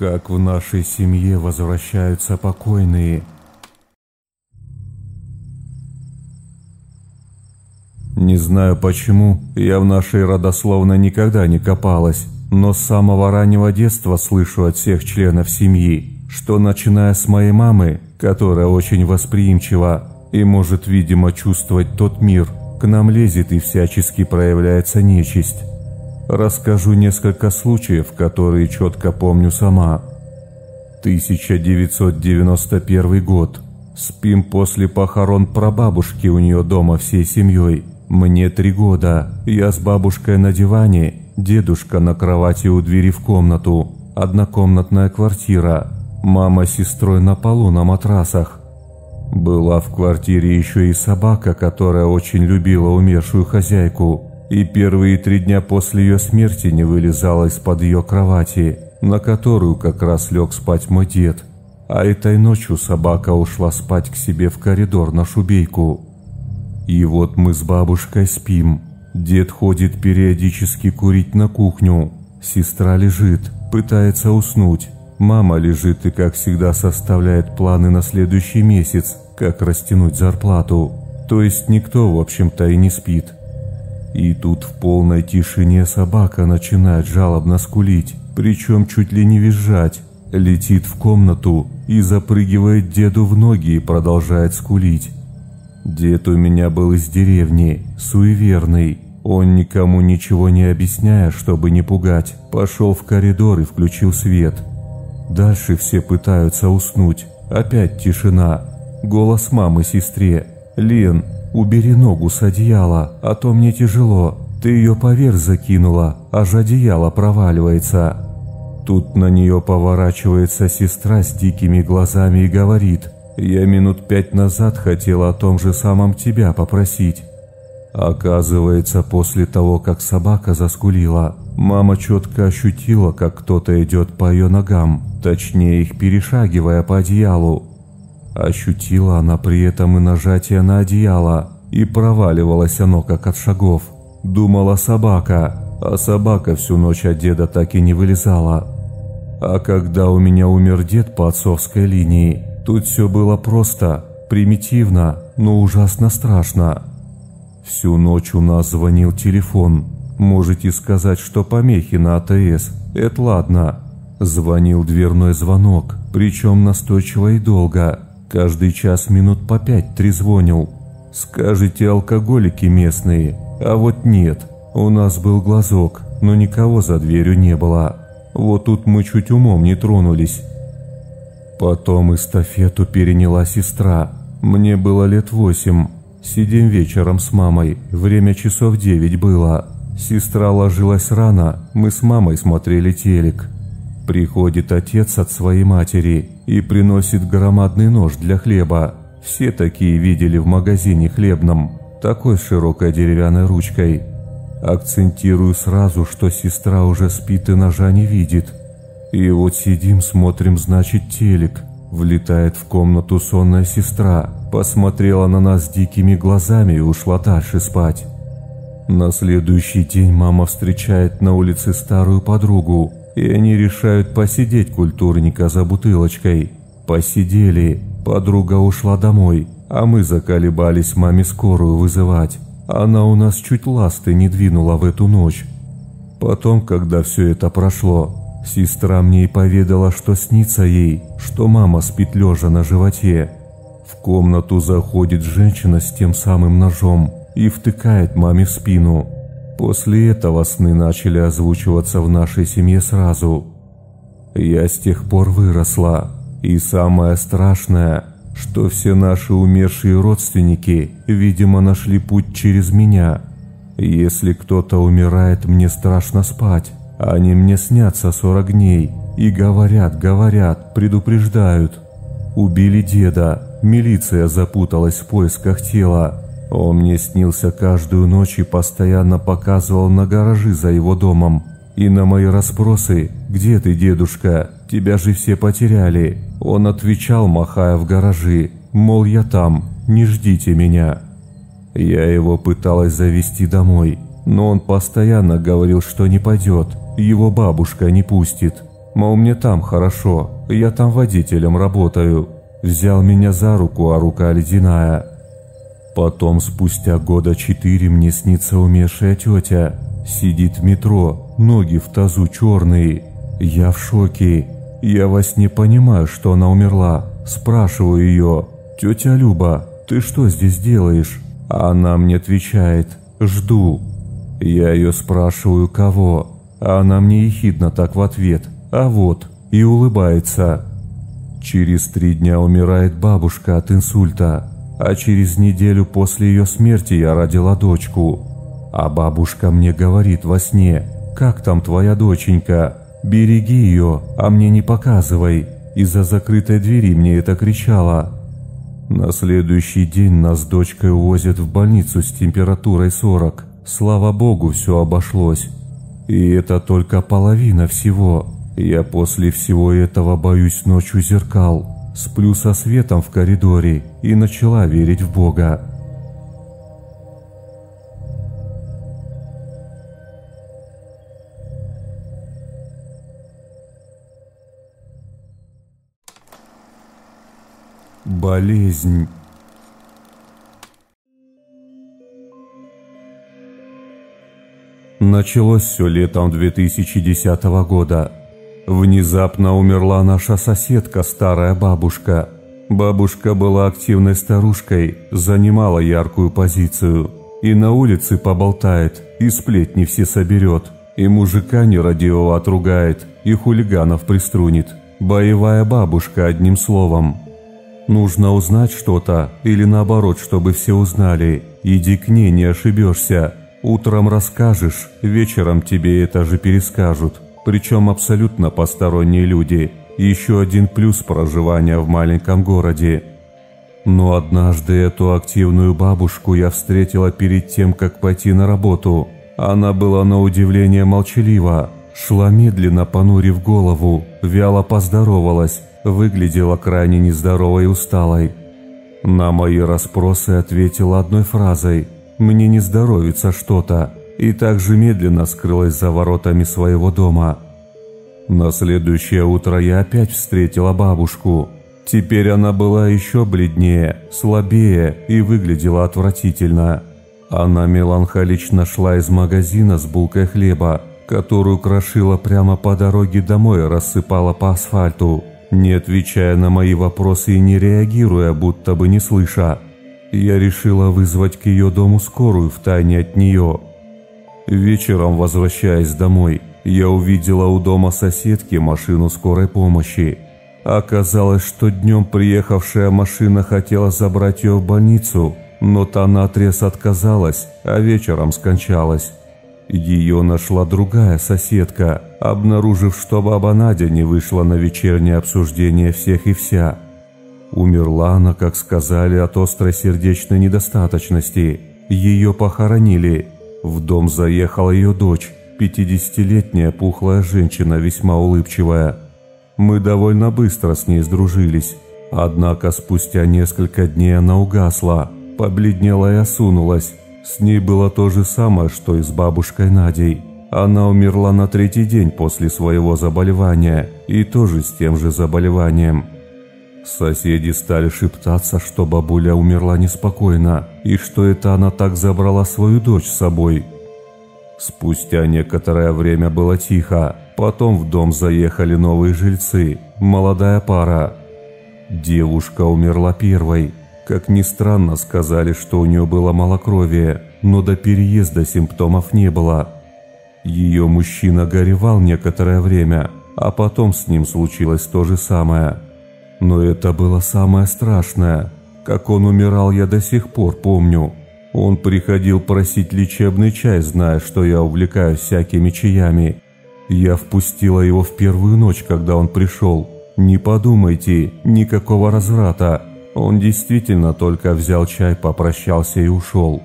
как в нашей семье возвращаются покойные. Не знаю почему, я в нашей родословной никогда не копалась, но с самого раннего детства слышу от всех членов семьи, что начиная с моей мамы, которая очень восприимчива и может, видимо, чувствовать тот мир, к нам лезет и всячески проявляется нечисть. Расскажу несколько случаев, которые четко помню сама. 1991 год. Спим после похорон прабабушки у нее дома всей семьей. Мне три года. Я с бабушкой на диване, дедушка на кровати у двери в комнату. Однокомнатная квартира. Мама с сестрой на полу на матрасах. Была в квартире еще и собака, которая очень любила умершую хозяйку и первые три дня после ее смерти не вылезала из-под ее кровати, на которую как раз лег спать мой дед. А этой ночью собака ушла спать к себе в коридор на шубейку. И вот мы с бабушкой спим. Дед ходит периодически курить на кухню. Сестра лежит, пытается уснуть. Мама лежит и, как всегда, составляет планы на следующий месяц, как растянуть зарплату. То есть никто, в общем-то, и не спит. И тут в полной тишине собака начинает жалобно скулить, причем чуть ли не визжать. Летит в комнату и запрыгивает деду в ноги и продолжает скулить. Дед у меня был из деревни, суеверный. Он никому ничего не объясняя, чтобы не пугать, пошел в коридор и включил свет. Дальше все пытаются уснуть. Опять тишина. Голос мамы сестре. «Лен, «Убери ногу с одеяла, а то мне тяжело. Ты ее поверх закинула, аж одеяло проваливается». Тут на нее поворачивается сестра с дикими глазами и говорит, «Я минут пять назад хотела о том же самом тебя попросить». Оказывается, после того, как собака заскулила, мама четко ощутила, как кто-то идет по ее ногам, точнее их перешагивая по одеялу. Ощутила она при этом и нажатие на одеяло, и проваливалось оно как от шагов. Думала собака, а собака всю ночь от деда так и не вылезала. А когда у меня умер дед по отцовской линии, тут все было просто, примитивно, но ужасно страшно. Всю ночь у нас звонил телефон. Можете сказать, что помехи на АТС. Это ладно. Звонил дверной звонок, причем настойчиво и долго. Каждый час минут по пять трезвонил. Скажите, алкоголики местные. А вот нет. У нас был глазок, но никого за дверью не было. Вот тут мы чуть умом не тронулись. Потом эстафету переняла сестра. Мне было лет восемь. Сидим вечером с мамой. Время часов девять было. Сестра ложилась рано. Мы с мамой смотрели телек. Приходит отец от своей матери и приносит громадный нож для хлеба. Все такие видели в магазине хлебном, такой с широкой деревянной ручкой. Акцентирую сразу, что сестра уже спит и ножа не видит. И вот сидим, смотрим, значит, телек. Влетает в комнату сонная сестра, посмотрела на нас дикими глазами и ушла дальше спать. На следующий день мама встречает на улице старую подругу, и они решают посидеть культурника за бутылочкой. Посидели, подруга ушла домой, а мы заколебались маме скорую вызывать. Она у нас чуть ласты не двинула в эту ночь. Потом, когда все это прошло, сестра мне и поведала, что снится ей, что мама спит лежа на животе. В комнату заходит женщина с тем самым ножом и втыкает маме в спину. После этого сны начали озвучиваться в нашей семье сразу. Я с тех пор выросла, и самое страшное, что все наши умершие родственники, видимо, нашли путь через меня. Если кто-то умирает, мне страшно спать. Они мне снятся сорок дней и говорят, говорят, предупреждают. Убили деда, милиция запуталась в поисках тела, он мне снился каждую ночь и постоянно показывал на гаражи за его домом. И на мои расспросы «Где ты, дедушка? Тебя же все потеряли». Он отвечал, махая в гаражи, мол, я там, не ждите меня. Я его пыталась завести домой, но он постоянно говорил, что не пойдет, его бабушка не пустит. Мол, мне там хорошо, я там водителем работаю. Взял меня за руку, а рука ледяная. Потом, спустя года четыре, мне снится умершая тетя. Сидит в метро, ноги в тазу черные. Я в шоке. Я во сне понимаю, что она умерла. Спрашиваю ее, «Тетя Люба, ты что здесь делаешь?» А она мне отвечает, «Жду». Я ее спрашиваю, кого? А она мне ехидно так в ответ, «А вот», и улыбается. Через три дня умирает бабушка от инсульта, а через неделю после ее смерти я родила дочку. А бабушка мне говорит во сне, «Как там твоя доченька? Береги ее, а мне не показывай». Из-за закрытой двери мне это кричала. На следующий день нас с дочкой увозят в больницу с температурой 40. Слава богу, все обошлось. И это только половина всего. Я после всего этого боюсь ночью зеркал. Сплю со светом в коридоре и начала верить в Бога. Болезнь. Началось все летом 2010 года. Внезапно умерла наша соседка, старая бабушка. Бабушка была активной старушкой, занимала яркую позицию. И на улице поболтает, и сплетни все соберет, и мужика нерадивого отругает, и хулиганов приструнит. Боевая бабушка, одним словом. Нужно узнать что-то, или наоборот, чтобы все узнали. Иди к ней, не ошибешься. Утром расскажешь, вечером тебе это же перескажут. Причем абсолютно посторонние люди. Еще один плюс проживания в маленьком городе. Но однажды эту активную бабушку я встретила перед тем, как пойти на работу. Она была на удивление молчалива, шла медленно, понурив голову, вяло поздоровалась, выглядела крайне нездоровой и усталой. На мои расспросы ответила одной фразой «Мне не здоровится что-то» и также медленно скрылась за воротами своего дома. На следующее утро я опять встретила бабушку. Теперь она была еще бледнее, слабее и выглядела отвратительно. Она меланхолично шла из магазина с булкой хлеба, которую крошила прямо по дороге домой и рассыпала по асфальту не отвечая на мои вопросы и не реагируя, будто бы не слыша. Я решила вызвать к ее дому скорую втайне от нее. Вечером, возвращаясь домой, я увидела у дома соседки машину скорой помощи. Оказалось, что днем приехавшая машина хотела забрать ее в больницу, но та наотрез отказалась, а вечером скончалась. Ее нашла другая соседка, обнаружив, что баба Надя не вышла на вечернее обсуждение всех и вся. Умерла она, как сказали, от острой сердечной недостаточности. Ее похоронили. В дом заехала ее дочь, 50-летняя пухлая женщина, весьма улыбчивая. Мы довольно быстро с ней сдружились. Однако спустя несколько дней она угасла, побледнела и осунулась, с ней было то же самое, что и с бабушкой Надей. Она умерла на третий день после своего заболевания и тоже с тем же заболеванием. Соседи стали шептаться, что бабуля умерла неспокойно и что это она так забрала свою дочь с собой. Спустя некоторое время было тихо, потом в дом заехали новые жильцы, молодая пара. Девушка умерла первой, как ни странно, сказали, что у нее было малокровие, но до переезда симптомов не было. Ее мужчина горевал некоторое время, а потом с ним случилось то же самое. Но это было самое страшное. Как он умирал, я до сих пор помню. Он приходил просить лечебный чай, зная, что я увлекаюсь всякими чаями. Я впустила его в первую ночь, когда он пришел. Не подумайте, никакого разврата. Он действительно только взял чай, попрощался и ушел.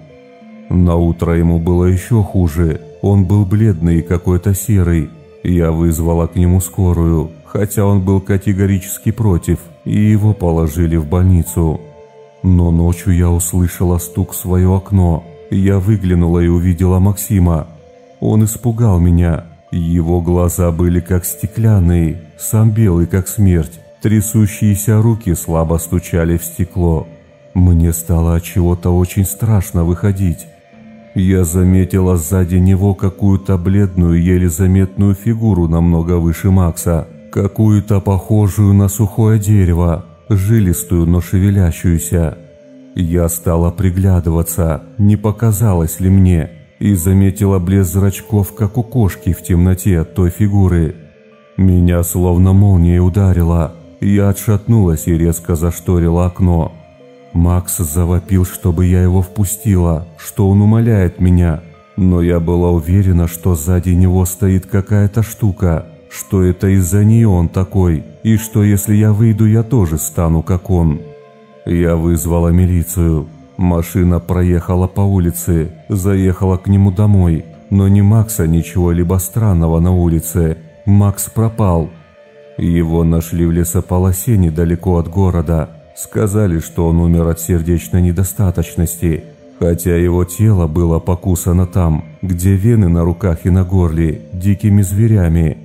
На утро ему было еще хуже. Он был бледный и какой-то серый. Я вызвала к нему скорую, хотя он был категорически против, и его положили в больницу. Но ночью я услышала стук в свое окно. Я выглянула и увидела Максима. Он испугал меня. Его глаза были как стеклянные, сам белый как смерть. Трясущиеся руки слабо стучали в стекло. Мне стало от чего-то очень страшно выходить. Я заметила сзади него какую-то бледную, еле заметную фигуру намного выше Макса, какую-то похожую на сухое дерево, жилистую, но шевелящуюся. Я стала приглядываться, не показалось ли мне, и заметила блеск зрачков, как у кошки в темноте от той фигуры. Меня словно молнией ударило. Я отшатнулась и резко зашторила окно. Макс завопил, чтобы я его впустила, что он умоляет меня. Но я была уверена, что сзади него стоит какая-то штука, что это из-за нее он такой, и что если я выйду, я тоже стану как он. Я вызвала милицию. Машина проехала по улице, заехала к нему домой, но ни Макса, ничего либо странного на улице. Макс пропал. Его нашли в лесополосе недалеко от города. Сказали, что он умер от сердечной недостаточности, хотя его тело было покусано там, где вены на руках и на горле, дикими зверями.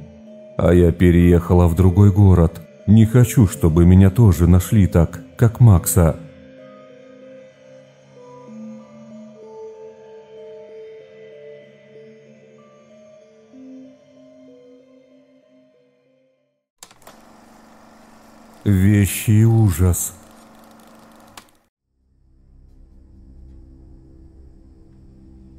А я переехала в другой город. Не хочу, чтобы меня тоже нашли так, как Макса. Вещий ужас.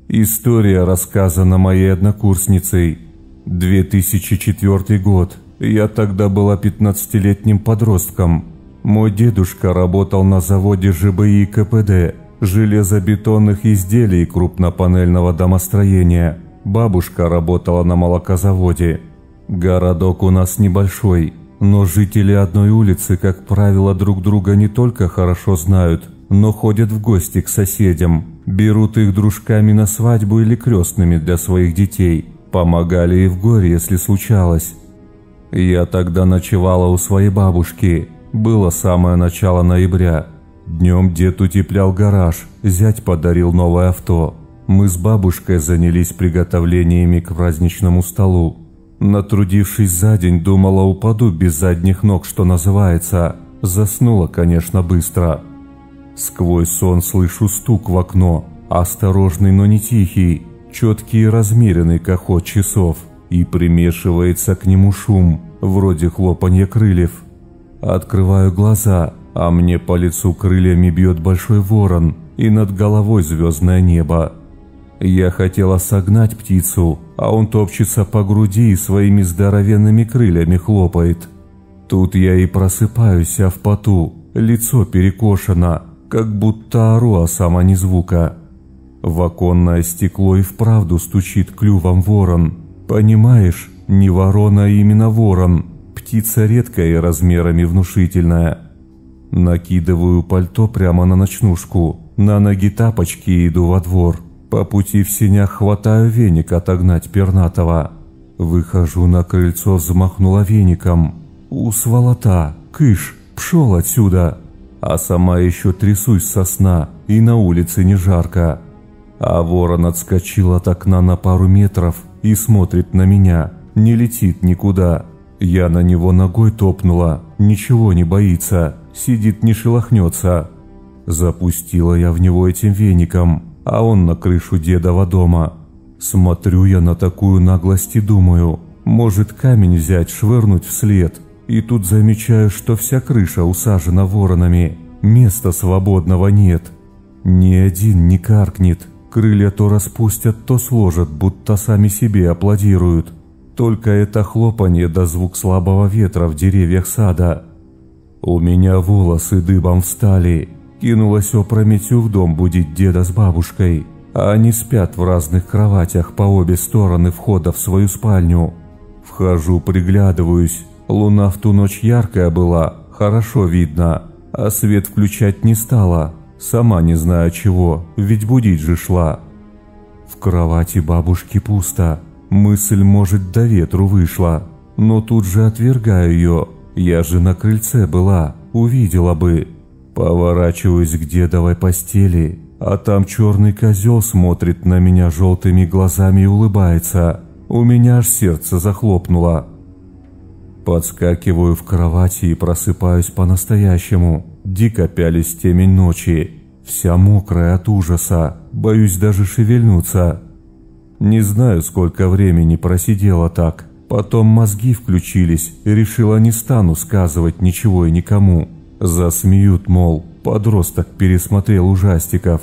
История рассказана моей однокурсницей. 2004 год. Я тогда была 15-летним подростком. Мой дедушка работал на заводе ЖБИ КПД, железобетонных изделий крупнопанельного домостроения. Бабушка работала на молокозаводе. Городок у нас небольшой, но жители одной улицы, как правило, друг друга не только хорошо знают, но ходят в гости к соседям, берут их дружками на свадьбу или крестными для своих детей, помогали и в горе, если случалось. Я тогда ночевала у своей бабушки, было самое начало ноября. Днем дед утеплял гараж, зять подарил новое авто. Мы с бабушкой занялись приготовлениями к праздничному столу. Натрудившись за день, думала, упаду без задних ног, что называется. Заснула, конечно, быстро. Сквозь сон слышу стук в окно, осторожный, но не тихий, четкий размеренный, как ход часов, и примешивается к нему шум, вроде хлопанья крыльев. Открываю глаза, а мне по лицу крыльями бьет большой ворон, и над головой звездное небо. Я хотела согнать птицу, а он топчется по груди и своими здоровенными крыльями хлопает. Тут я и просыпаюсь, а в поту, лицо перекошено, как будто ору, а сама ни звука. В оконное стекло и вправду стучит клювом ворон. Понимаешь, не ворона, а именно ворон. Птица редкая и размерами внушительная. Накидываю пальто прямо на ночнушку, на ноги тапочки и иду во двор. По пути в сенях хватаю веник отогнать пернатого. Выхожу на крыльцо, взмахнула веником. У сволота, кыш, пшел отсюда. А сама еще трясусь со сна, и на улице не жарко. А ворон отскочил от окна на пару метров и смотрит на меня, не летит никуда. Я на него ногой топнула, ничего не боится, сидит не шелохнется. Запустила я в него этим веником, а он на крышу дедова дома. Смотрю я на такую наглость и думаю, может камень взять, швырнуть вслед. И тут замечаю, что вся крыша усажена воронами, места свободного нет. Ни один не каркнет, крылья то распустят, то сложат, будто сами себе аплодируют. Только это хлопанье да звук слабого ветра в деревьях сада. У меня волосы дыбом встали, кинулась опрометью в дом будить деда с бабушкой, а они спят в разных кроватях по обе стороны входа в свою спальню. Вхожу, приглядываюсь, луна в ту ночь яркая была, хорошо видно, а свет включать не стала, сама не знаю чего, ведь будить же шла. В кровати бабушки пусто, мысль, может, до ветру вышла, но тут же отвергаю ее, я же на крыльце была, увидела бы. Поворачиваюсь к дедовой постели, а там черный козел смотрит на меня желтыми глазами и улыбается. У меня аж сердце захлопнуло. Подскакиваю в кровати и просыпаюсь по-настоящему. Дико пялись темень ночи. Вся мокрая от ужаса. Боюсь даже шевельнуться. Не знаю, сколько времени просидела так. Потом мозги включились. Решила, не стану сказывать ничего и никому. Засмеют, мол, подросток пересмотрел ужастиков.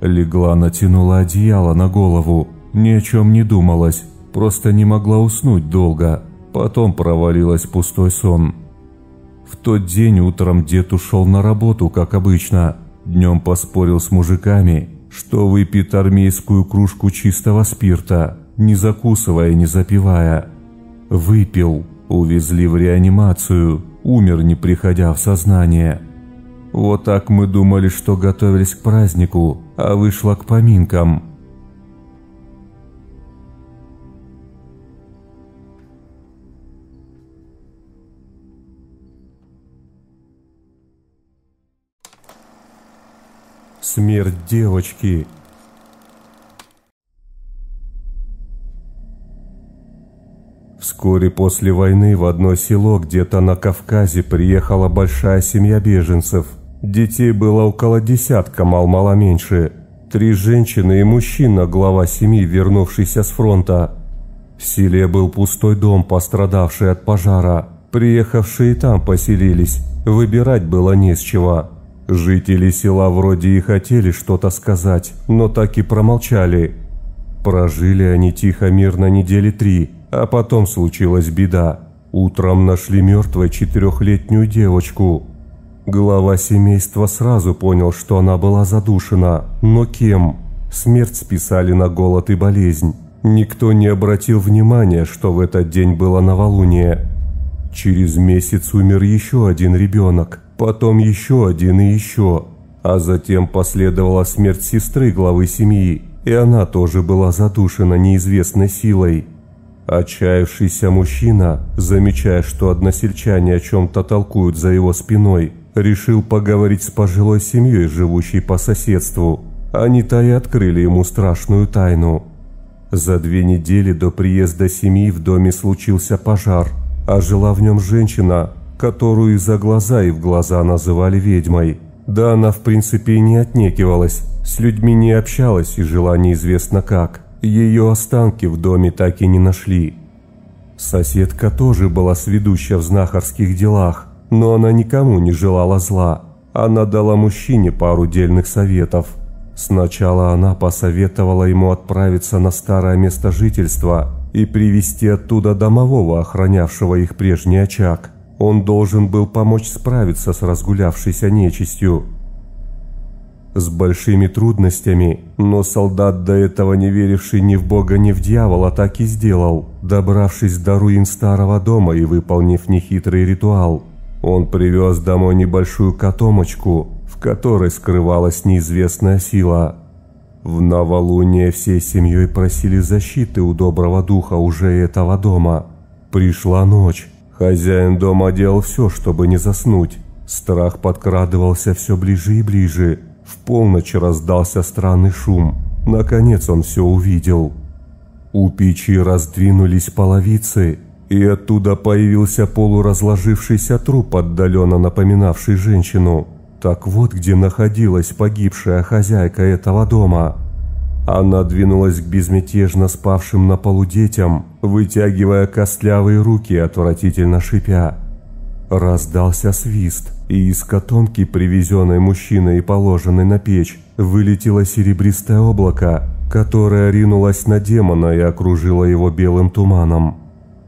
Легла, натянула одеяло на голову. Ни о чем не думалась. Просто не могла уснуть долго. Потом провалилась пустой сон. В тот день утром дед ушел на работу, как обычно. Днем поспорил с мужиками, что выпьет армейскую кружку чистого спирта, не закусывая, не запивая. Выпил, увезли в реанимацию, умер, не приходя в сознание. Вот так мы думали, что готовились к празднику, а вышло к поминкам. Смерть девочки. Вскоре после войны в одно село где-то на Кавказе приехала большая семья беженцев. Детей было около десятка, мал-мало меньше. Три женщины и мужчина, глава семьи, вернувшийся с фронта. В селе был пустой дом, пострадавший от пожара. Приехавшие там поселились. Выбирать было не с чего. Жители села вроде и хотели что-то сказать, но так и промолчали. Прожили они тихо мирно недели три, а потом случилась беда. Утром нашли мертвой четырехлетнюю девочку. Глава семейства сразу понял, что она была задушена, но кем? Смерть списали на голод и болезнь. Никто не обратил внимания, что в этот день было новолуние. Через месяц умер еще один ребенок – потом еще один и еще. А затем последовала смерть сестры главы семьи, и она тоже была задушена неизвестной силой. Отчаявшийся мужчина, замечая, что односельчане о чем-то толкуют за его спиной, решил поговорить с пожилой семьей, живущей по соседству. Они-то и открыли ему страшную тайну. За две недели до приезда семьи в доме случился пожар, а жила в нем женщина, которую за глаза и в глаза называли ведьмой. Да она в принципе и не отнекивалась, с людьми не общалась и жила неизвестно как. Ее останки в доме так и не нашли. Соседка тоже была сведуща в знахарских делах, но она никому не желала зла. Она дала мужчине пару дельных советов. Сначала она посоветовала ему отправиться на старое место жительства и привести оттуда домового, охранявшего их прежний очаг – он должен был помочь справиться с разгулявшейся нечистью. С большими трудностями, но солдат, до этого не веривший ни в бога, ни в дьявола, так и сделал, добравшись до руин старого дома и выполнив нехитрый ритуал. Он привез домой небольшую котомочку, в которой скрывалась неизвестная сила. В новолуние всей семьей просили защиты у доброго духа уже этого дома. Пришла ночь. Хозяин дома делал все, чтобы не заснуть. Страх подкрадывался все ближе и ближе. В полночь раздался странный шум. Наконец он все увидел. У печи раздвинулись половицы, и оттуда появился полуразложившийся труп, отдаленно напоминавший женщину. Так вот, где находилась погибшая хозяйка этого дома. Она двинулась к безмятежно спавшим на полу детям, вытягивая костлявые руки, отвратительно шипя. Раздался свист, и из котомки, привезенной мужчиной и положенной на печь, вылетело серебристое облако, которое ринулось на демона и окружило его белым туманом.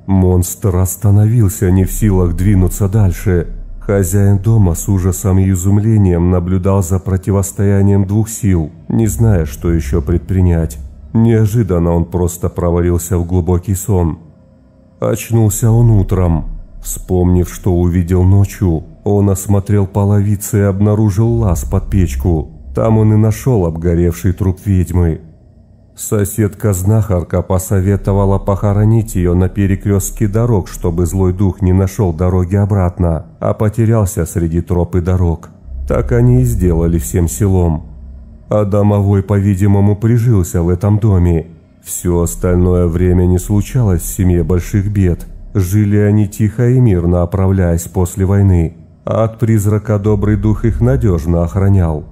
Монстр остановился, не в силах двинуться дальше – Хозяин дома с ужасом и изумлением наблюдал за противостоянием двух сил, не зная, что еще предпринять. Неожиданно он просто провалился в глубокий сон. Очнулся он утром. Вспомнив, что увидел ночью, он осмотрел половицы и обнаружил лаз под печку. Там он и нашел обгоревший труп ведьмы. Соседка-знахарка посоветовала похоронить ее на перекрестке дорог, чтобы злой дух не нашел дороги обратно, а потерялся среди троп и дорог. Так они и сделали всем селом. А домовой, по-видимому, прижился в этом доме. Все остальное время не случалось в семье больших бед. Жили они тихо и мирно, оправляясь после войны. А от призрака добрый дух их надежно охранял.